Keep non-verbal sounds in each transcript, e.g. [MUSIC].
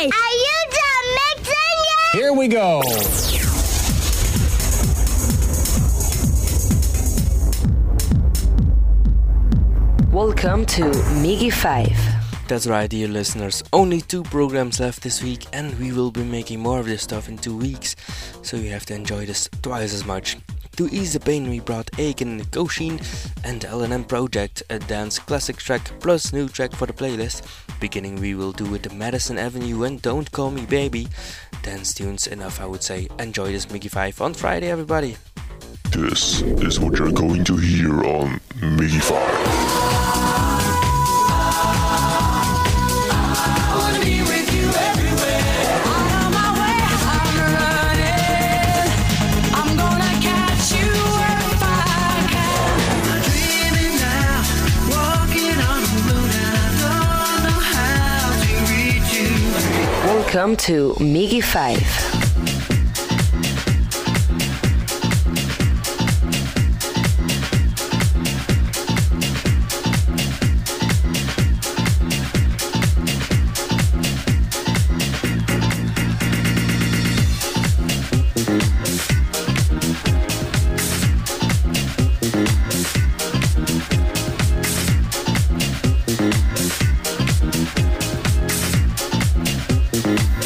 Are you done mixing yet? Here we go. Welcome to MIGY 5. That's right, dear listeners. Only two programs left this week, and we will be making more of this stuff in two weeks, so you have to enjoy this twice as much. To ease the pain we brought Akon Kosheen, and LNM Project, a dance classic track plus new track for the playlist. Beginning we will do with Madison Avenue and Don't Call Me Baby. Dance tunes enough I would say. Enjoy this MIGY 5 on Friday everybody. This is what you're going to hear on MIGY 5. Welcome to MIGY 5.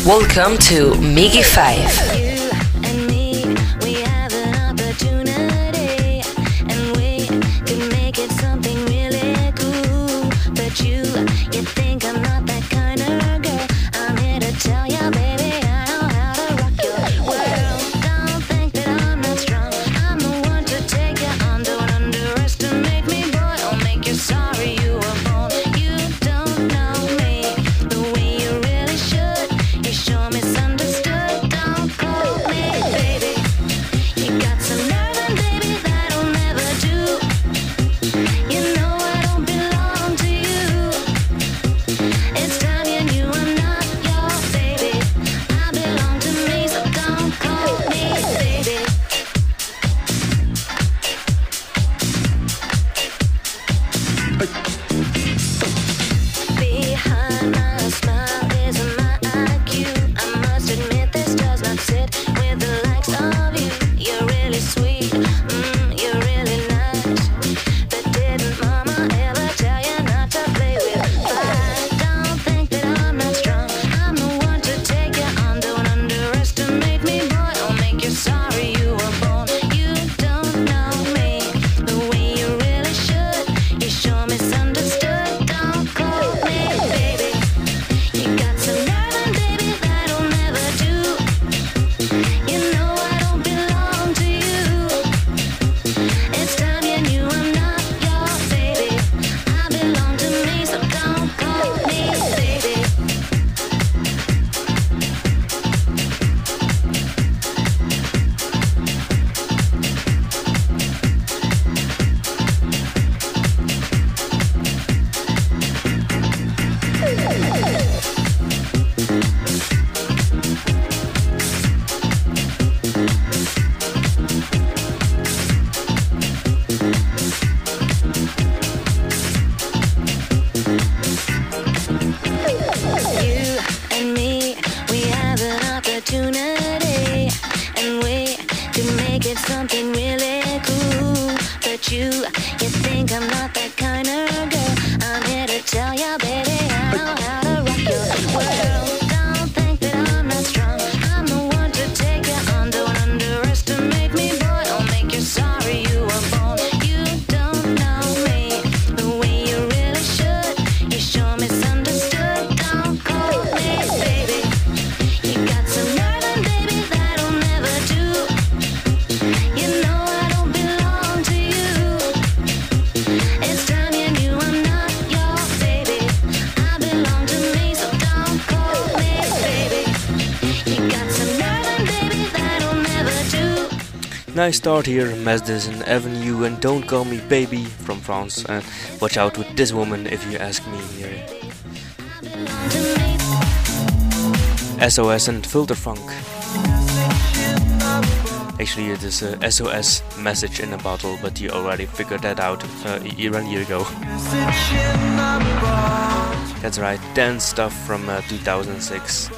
Welcome to MIGY 5. you. I start here, Madison Avenue and Don't Call Me Baby from France and watch out with this woman if you ask me here. SOS and Filter Funk. Actually it is a SOS message in a bottle but you already figured that out uh, a year ago. That's right, dance stuff from uh, 2006.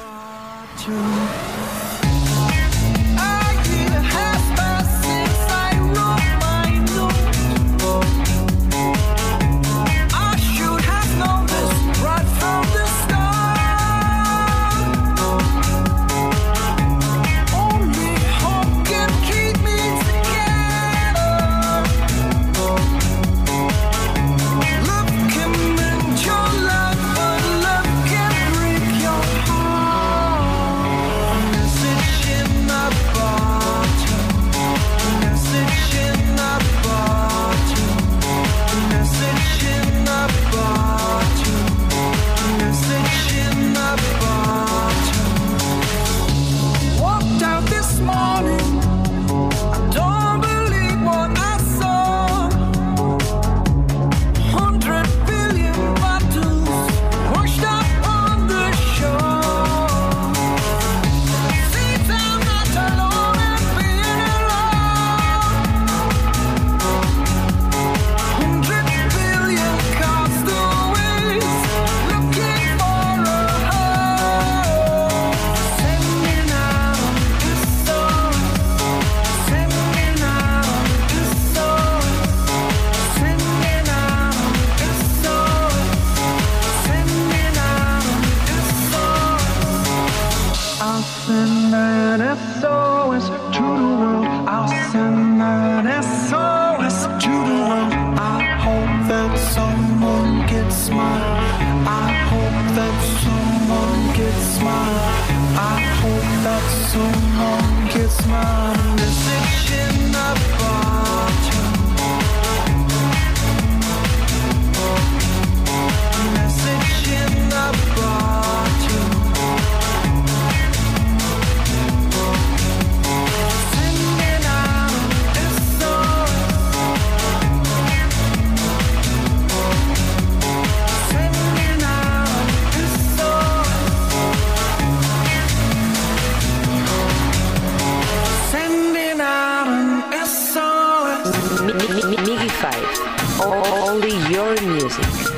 Only your music.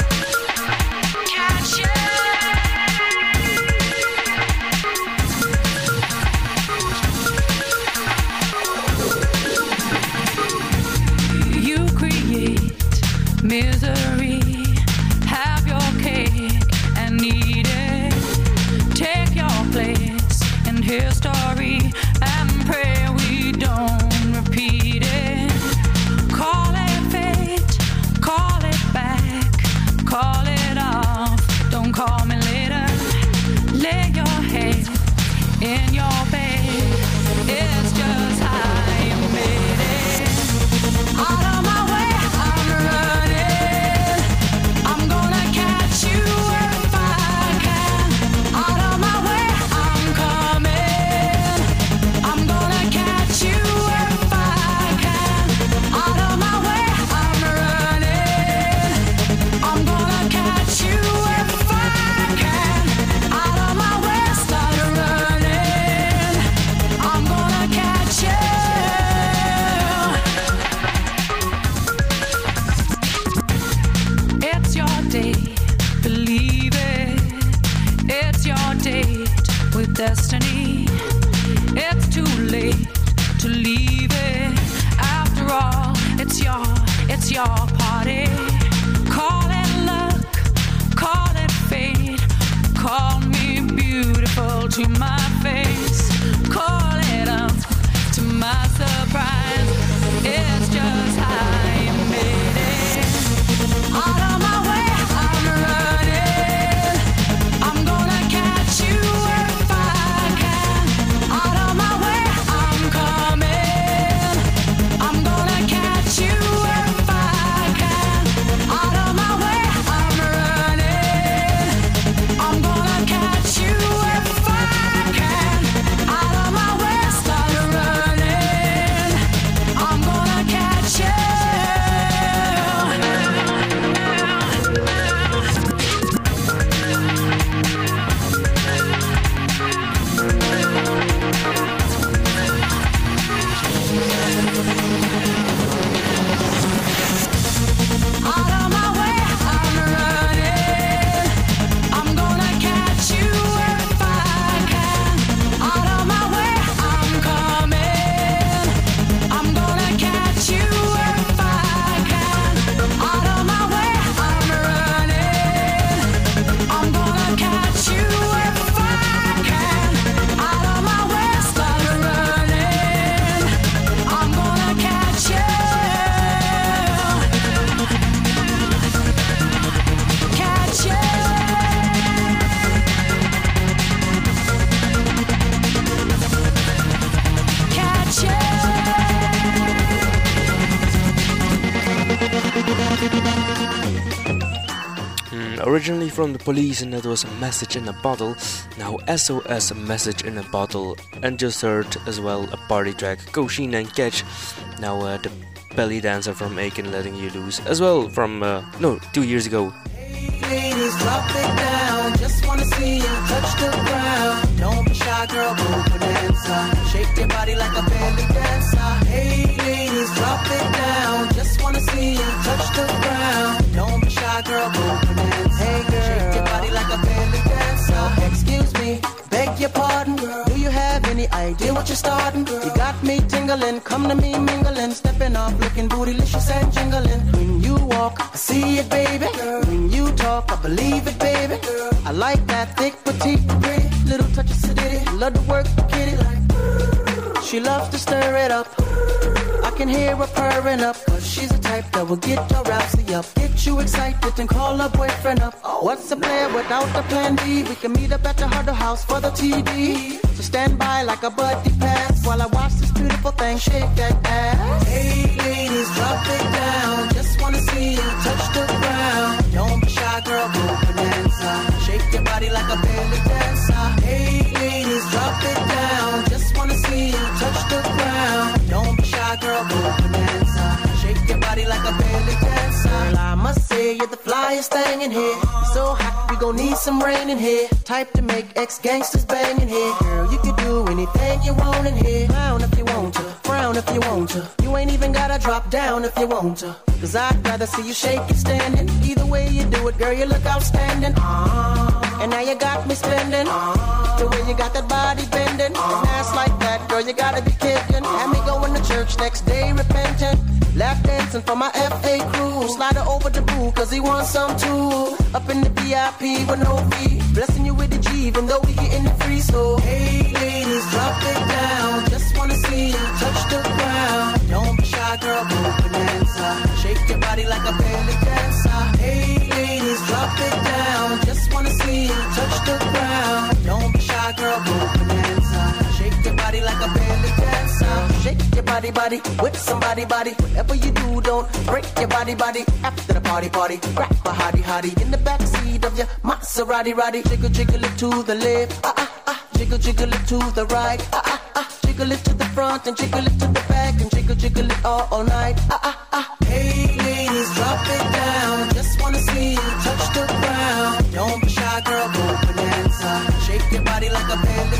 From the police, and that was a message in a bottle. Now SOS, a message in a bottle. And just heard as well a party track, Kosheen and Catch. Now uh, the belly dancer from Akon letting you loose as well from uh, no two years ago. drop tingling, come to me mingling, stepping off, looking bootylicious and jingling. When you walk, I see it, baby. When you talk, I believe it, baby. I like that thick, petite, pretty, little touch of sedity. Love to work kitty like. She loves to stir it up. Can hear her purring up, cause she's the type that will get your rousey up. Get you excited and call her boyfriend up. What's a plan without the plan B? We can meet up at the Huddle House for the TD. So stand by like a buddy pass while I watch this beautiful thing shake that ass. Hey ladies, drop it down. Just wanna see you touch the ground. Don't be shy, girl, go bonanza. Shake your body like a belly dancer. Hey ladies, drop it down. Just wanna see you touch the. Girl, go bonanza. Shake your body like a belly dancer. I must say you're the flyest thing in here. So hot, we gon' need some rain in here. Type to make ex gangsters bang in here. Girl, you can do anything you want in here. Clown if you want to, frown if you want to. You ain't even gotta drop down if you want to. Cause I'd rather see you shake it standing. Either way you do it, girl, you look outstanding. Ah, and now you got me spending. The way you got that body bending. And ass like that, girl, you gotta be kidding. Have me going to church next day repentant. Lap dancing for my FA crew. Slide her over the boo, cause he wants some too. Up in the VIP with no fee. Blessing you with the G, even though we getting it free. So, hey ladies, drop it down. Just wanna see you touch the ground. Don't be shy, girl, go bonanza. Uh. Shake your body like a belly dancer. Hey ladies, drop it body, body, with somebody, body. Whatever you do, don't break your body, body. After the party, party, grab a hottie, hottie in the backseat of your Maserati, roddy. Jiggle, jiggle it to the left, ah ah ah. Jiggle, jiggle it to the right, ah ah ah. Jiggle it to the front and jiggle it to the back and jiggle, jiggle it all, all night, ah ah ah. Hey ladies, drop it down. Just wanna see you touch the ground. Don't be shy, girl, go bonanza. Shake your body like a belly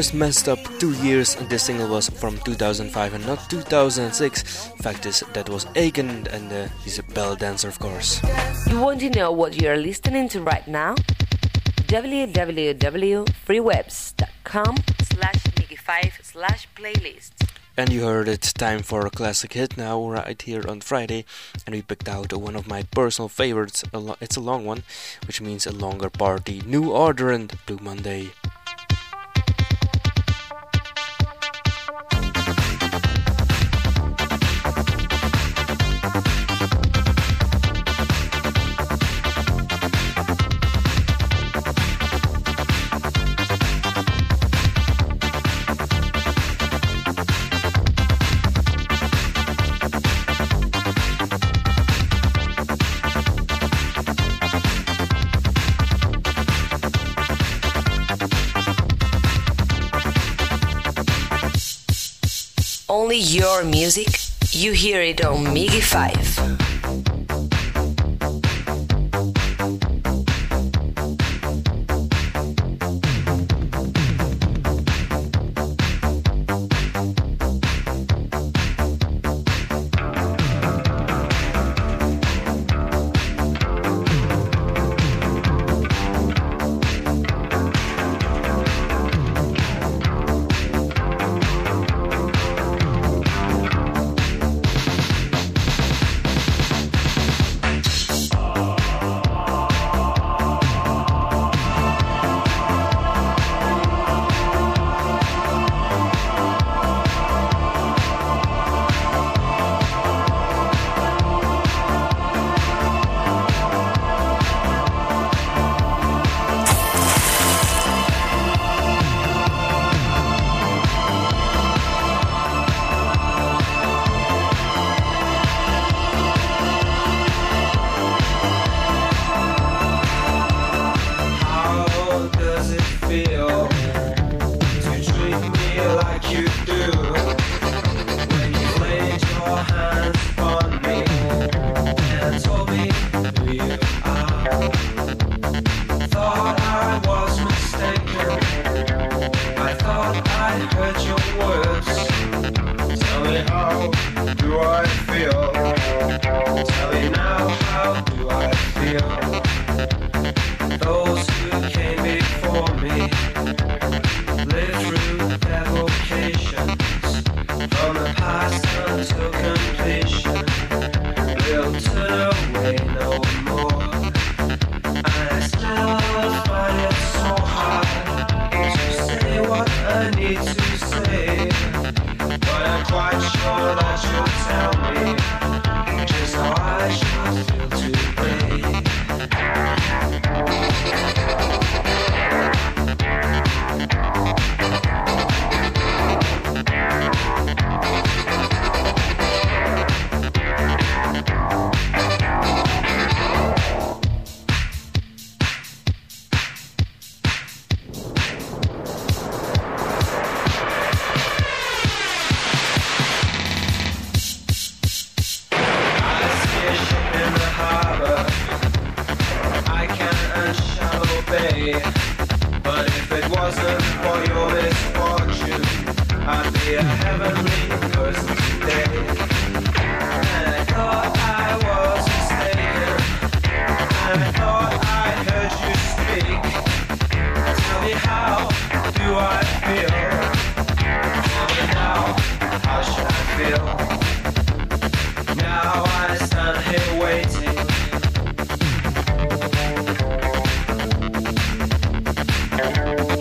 Just messed up two years, and this single was from 2005 and not 2006. Fact is, that was Akon, and uh, he's a bell dancer, of course. You want to know what you're listening to right now? www.freewebs.com slash Miggy5 slash playlist. And you heard it, time for a classic hit now, right here on Friday. And we picked out one of my personal favorites. It's a long one, which means a longer party. New Order and Blue Monday. Your music, you hear it on MIGY 5. Bye.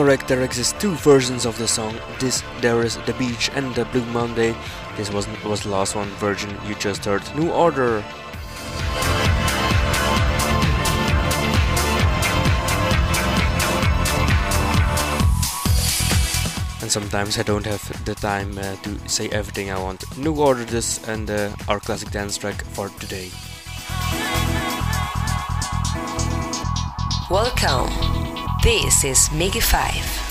Correct, there exist two versions of the song. This there is the beach and the Blue Monday. This was was the last one version you just heard. New Order. And sometimes I don't have the time uh, to say everything I want. New Order this and uh, our classic dance track for today. Welcome. This is MIGY 5.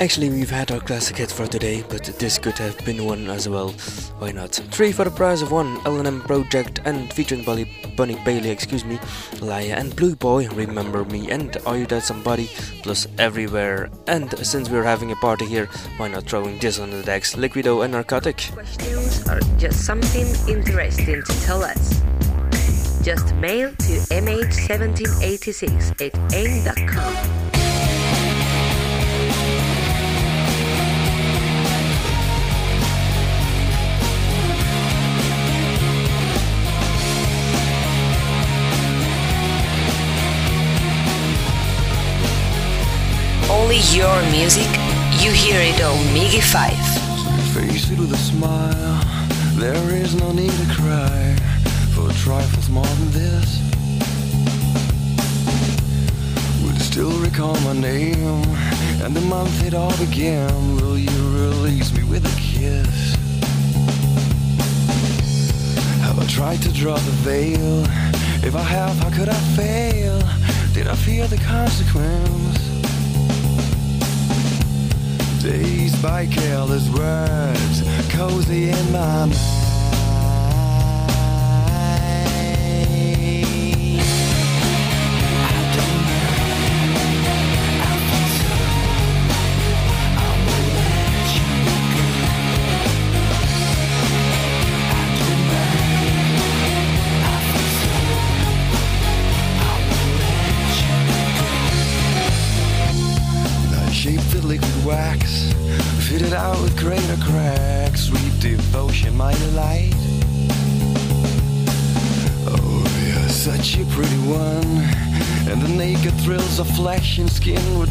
Actually, we've had our classic hit for today, but this could have been one as well. Why not? Three for the price of one. L&M Project and featuring Bunny, Bunny Bailey, excuse me, Laya and Blue Boy, Remember Me, and Are You Dead Somebody, plus Everywhere. And since we're having a party here, why not throwing this on the decks? Liquido and Narcotic. Questions or just something interesting to tell us? Just mail to mh1786 at aim.com. Only your music, you hear it on MIGY 5. Face it with a smile. There is no need to cry for trifles more than this. Would still recall my name and the month it all began. Will you release me with a kiss? Have I tried to draw the veil? If I have, how could I fail? Did I fear the consequence? Dazed by careless words, cozy in my mind.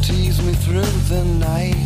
Tease me through the night.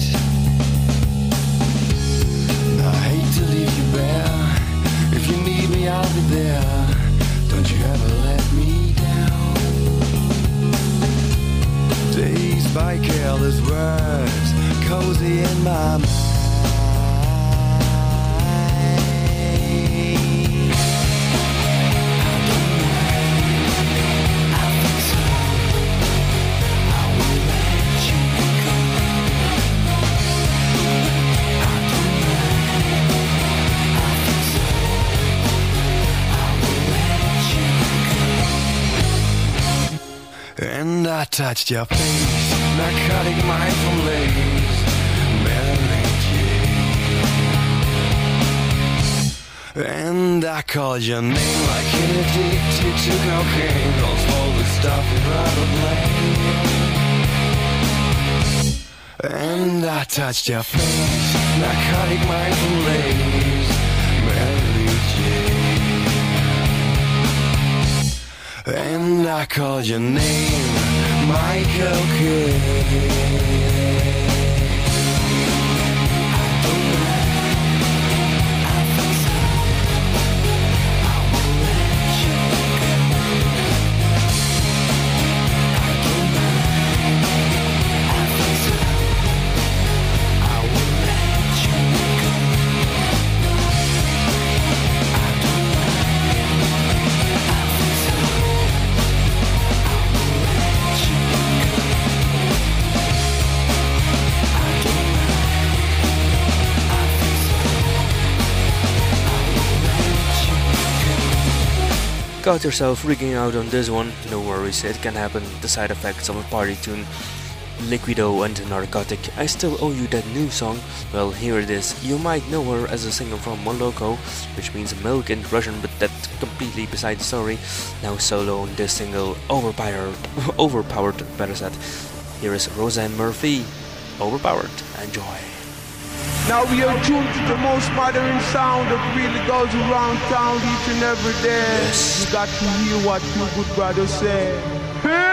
Touched your face, narcotic mindful lace, Mary Jane. And I called your name like an addicted to cocaine, all slowly stopping right of lane. And I touched your face, narcotic mindful lace, Mary Jane. And I called your name, Michael Kidd. Got yourself freaking out on this one? No worries, it can happen. The side effects of a party tune. Liquido and Narcotic. I still owe you that new song. Well, here it is. You might know her as a singer from Moloko, which means milk in Russian, but that's completely beside the story. Now solo on this single, overpowered, [LAUGHS] overpowered, better said. Here is Róisín Murphy. Overpowered. Enjoy. Now we are tuned to the most modern sound that really goes around town each and every day. You got to hear what two good brothers say.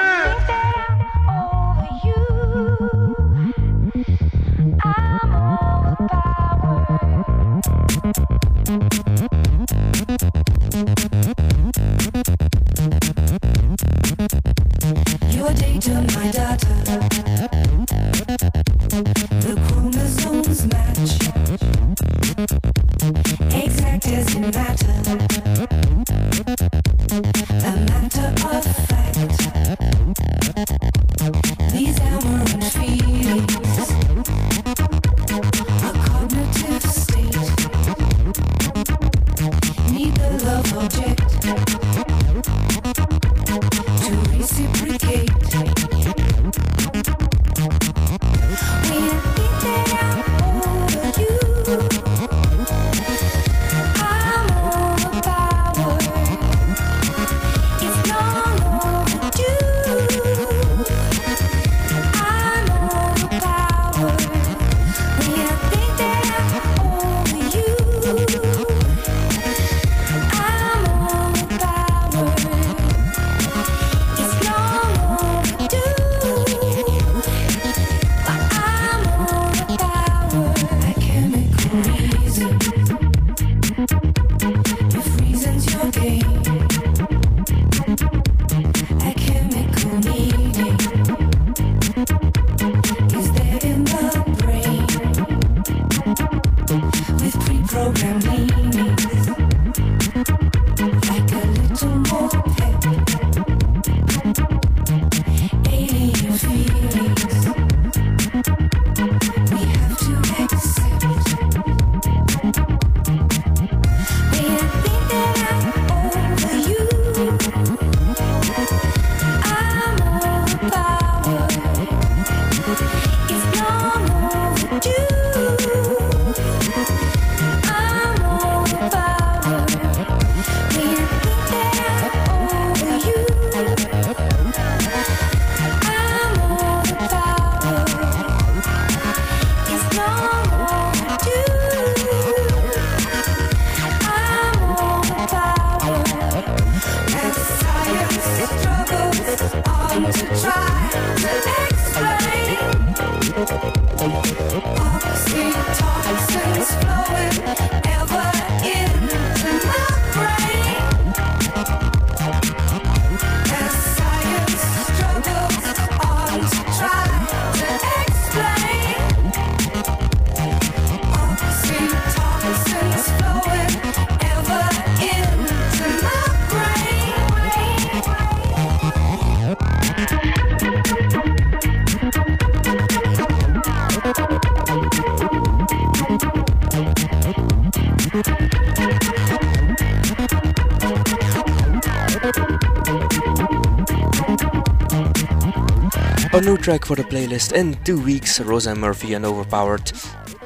A new track for the playlist in two weeks, Róisín Murphy and Overpowered.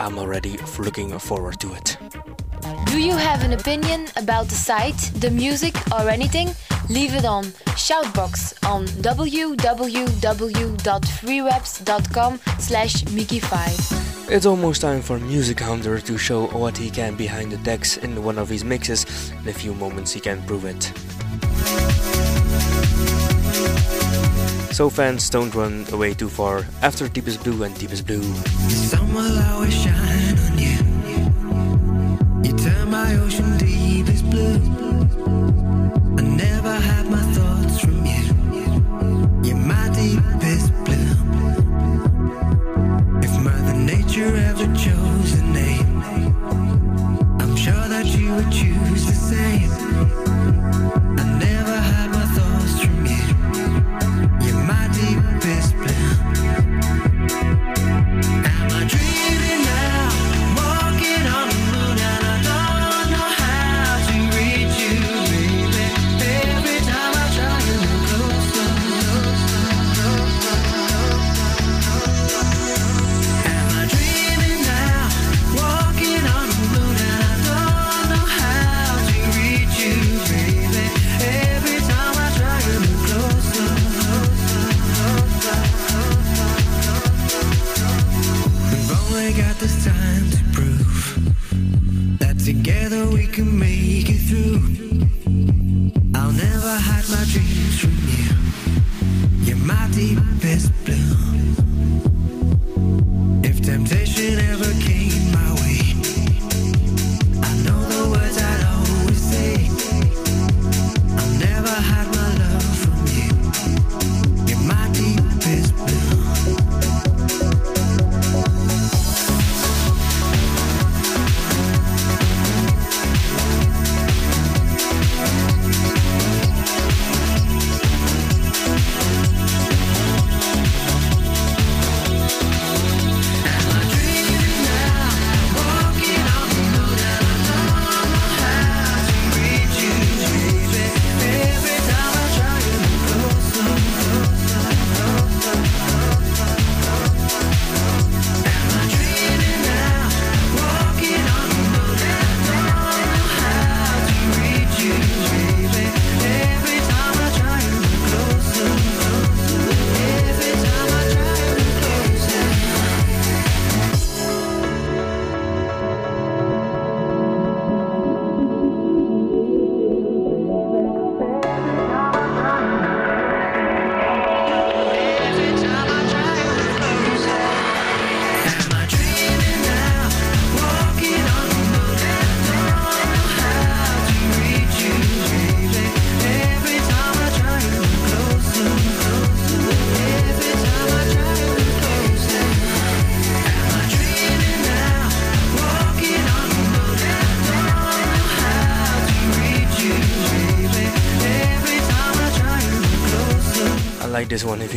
I'm already looking forward to it. Do you have an opinion about the site, the music, or anything? Leave it on Shoutbox on www.freereps.com slash MIGY5. It's almost time for Music Hunter to show what he can behind the decks in one of his mixes. In a few moments he can prove it. So fans, don't run away too far. After Deepest Blue and Deepest Blue.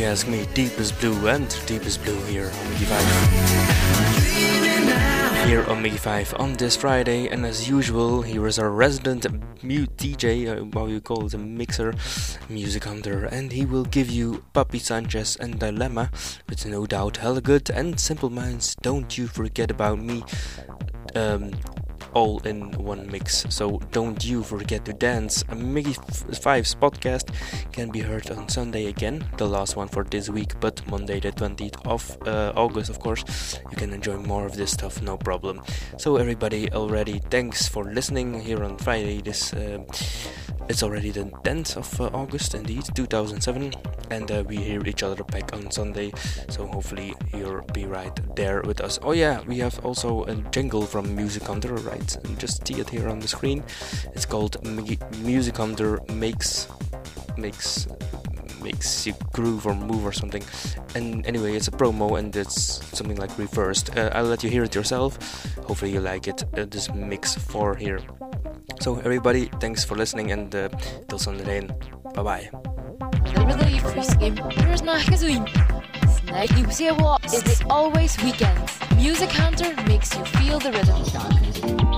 Ask me. Deepest Blue and Deepest Blue here on MIGY 5. Here on MIGY 5 on this Friday, and as usual, here is our resident mute DJ, uh, how you call it, a mixer, music hunter, and he will give you Papi Sanchez and Dilemma, with no doubt hella good and simple minds. Don't you forget about me. Um, all in one mix. So don't you forget to dance. A MIGY 5's podcast can be heard on Sunday again, the last one for this week, but Monday the 20th of uh, August, of course. You can enjoy more of this stuff, no problem. So everybody already, thanks for listening here on Friday. This. Uh, it's already the 10th of uh, August, indeed, 2007, and uh, we hear each other back on Sunday, so hopefully you'll be right there with us. Oh, yeah, we have also a jingle from Music Hunter, right? You just see it here on the screen. It's called M- Music Hunter Makes. Makes makes you groove or move or something. And anyway, it's a promo and it's something like reversed. Uh, I'll let you hear it yourself. Hopefully, you like it. Uh, this mix for here. So, everybody, thanks for listening and uh, till Sunday. Bye bye. Snacky Zero It's always weekends. Music Hunter makes you feel the rhythm.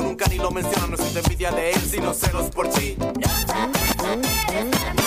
nunca ni lo mencionas. No siento envidia de él, sino celos por ti. No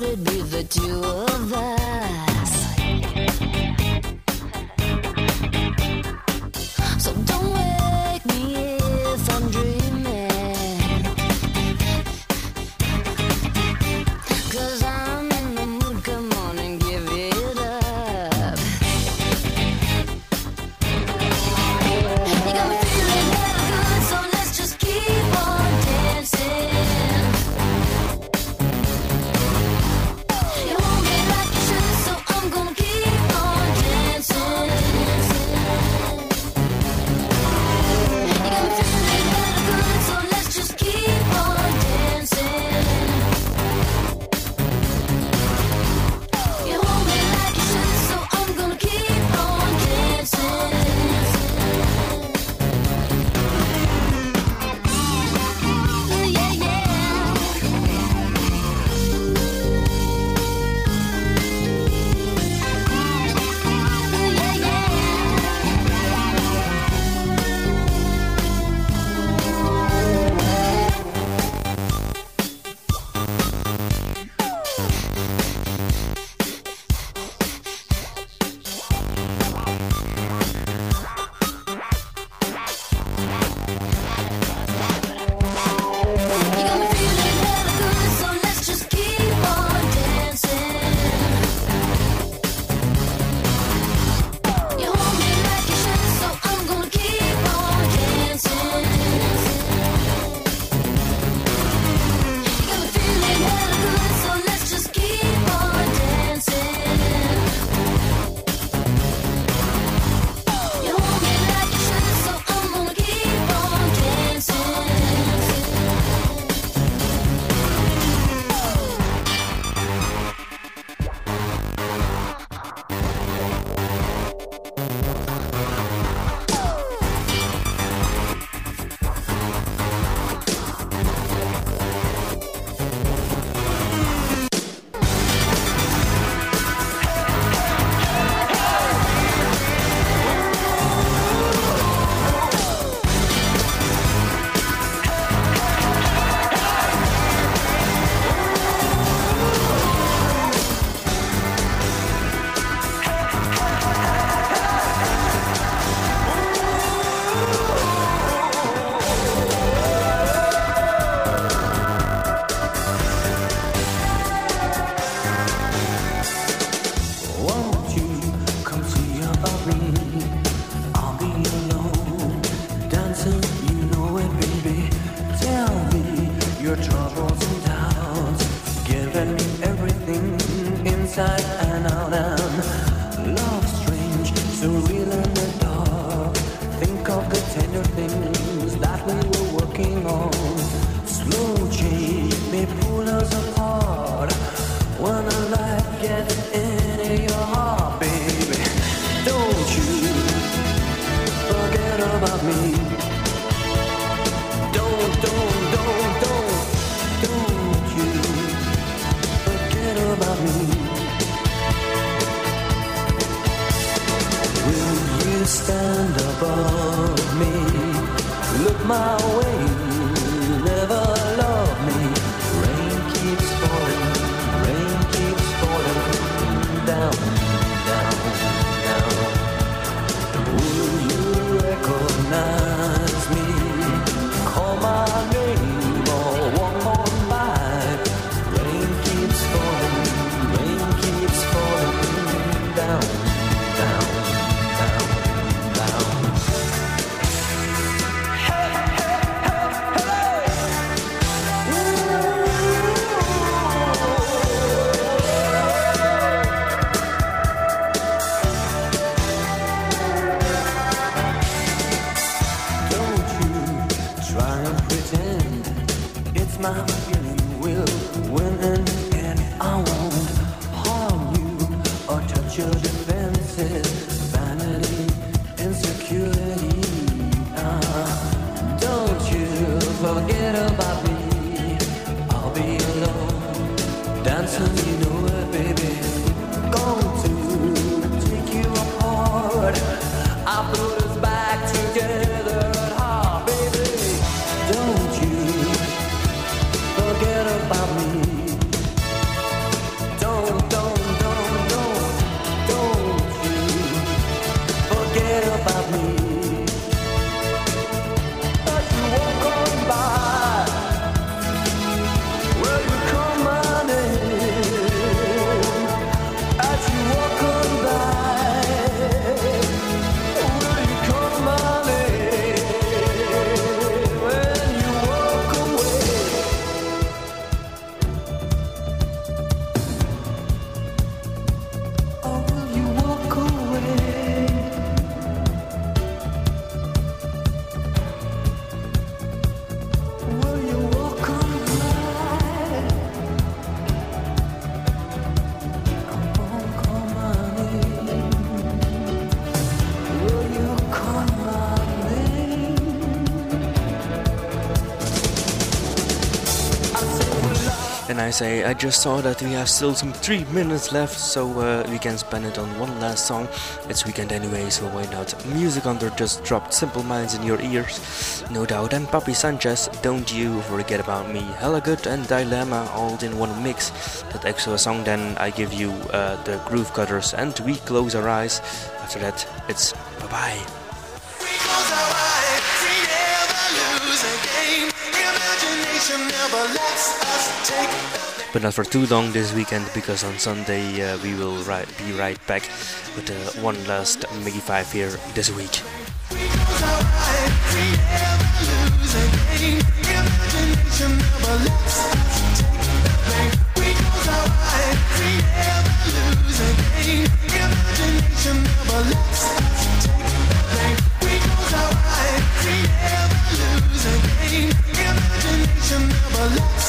thought it'd be the two of us. I say, I just saw that we have still some three minutes left, so uh, we can spend it on one last song. It's weekend anyway, so why not? Music Hunter just dropped Simple Minds in your ears, no doubt. And Papi Sanchez, Don't You Forget About Me, Hella Good and Dilemma all in one mix. That extra song, then I give you uh, the Groove Cutters and We Close Our Eyes. After that, it's bye bye. But not for too long this weekend because on Sunday uh, we will ri- be right back with uh, one last MIGY 5 here this week. Wasn't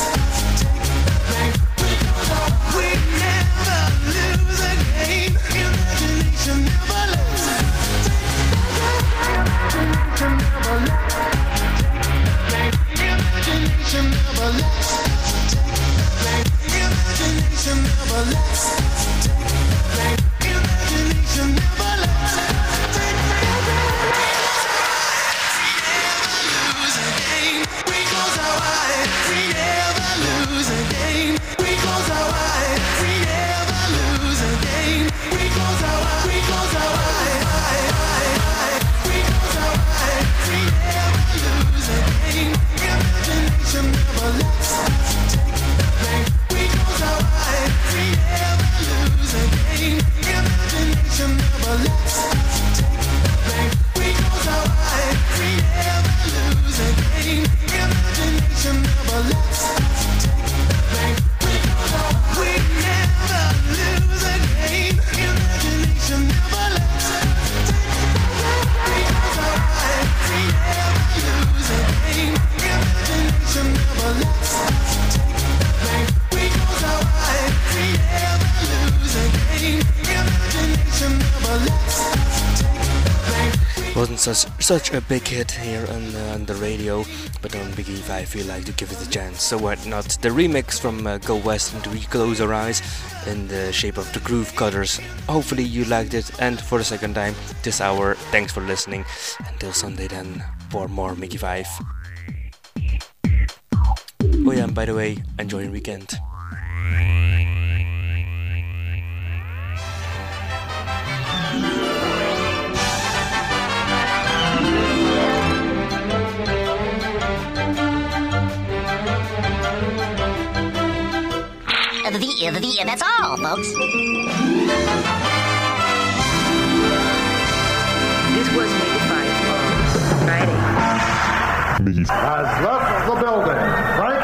such a big hit here on, uh, on the radio, but on Big Eve I feel like to give it a chance. So what not? The remix from uh, Go West and We Close Our Eyes in the shape of the Groove Cutters. Hopefully you liked it, and for the second time this hour, thanks for listening. Until Sunday then, for more MIGY 5. Oh yeah, and by the way, enjoy your weekend. The, the, the, and that's all, folks. This was MIGY 5 on Friday. MIGY Has left the building.